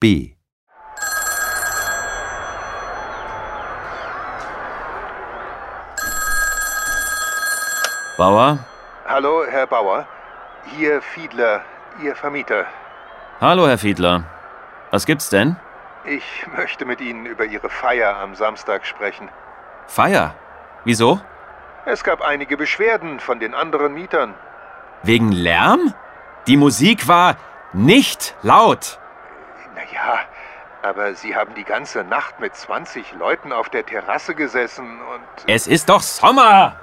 B. Bauer? Hallo, Herr Bauer. Hier Fiedler, Ihr Vermieter. Hallo, Herr Fiedler. Was gibt's denn? Ich möchte mit Ihnen über Ihre Feier am Samstag sprechen. Feier? Wieso? Es gab einige Beschwerden von den anderen Mietern. Wegen Lärm? Die Musik war nicht laut. Naja, aber Sie haben die ganze Nacht mit 20 Leuten auf der Terrasse gesessen und... Es ist doch Sommer!